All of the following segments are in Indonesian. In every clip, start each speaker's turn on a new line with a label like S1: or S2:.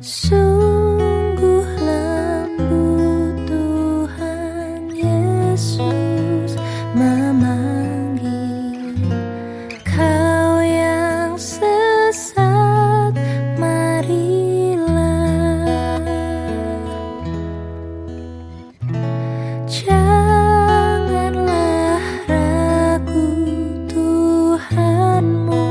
S1: Sungguh lembut Tuhan Yesus memanggil. Kau yang sesat marilah. Janganlah ragu Tuhanmu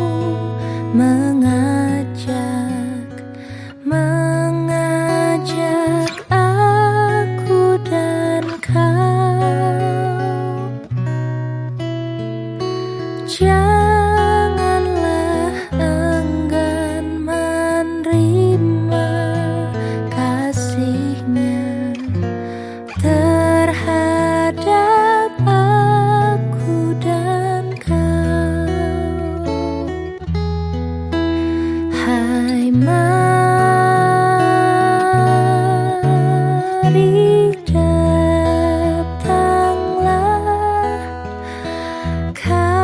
S1: 看。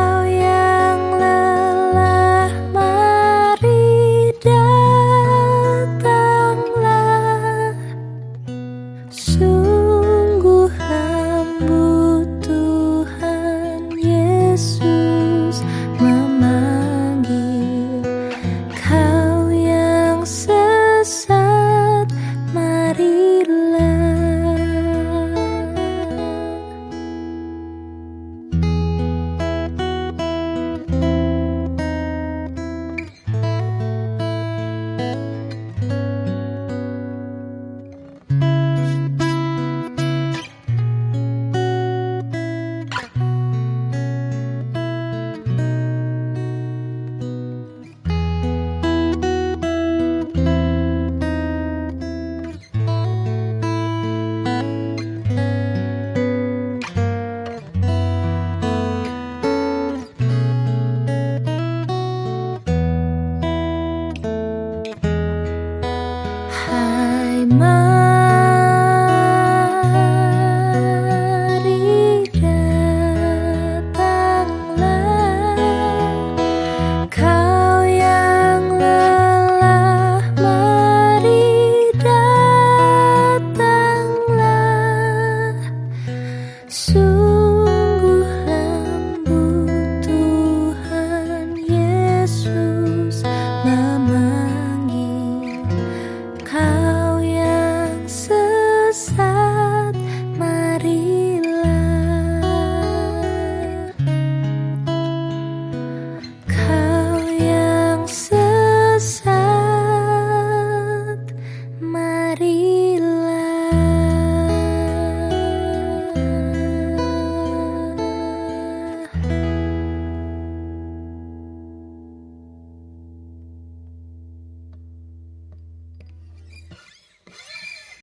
S1: soon.